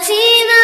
Latina.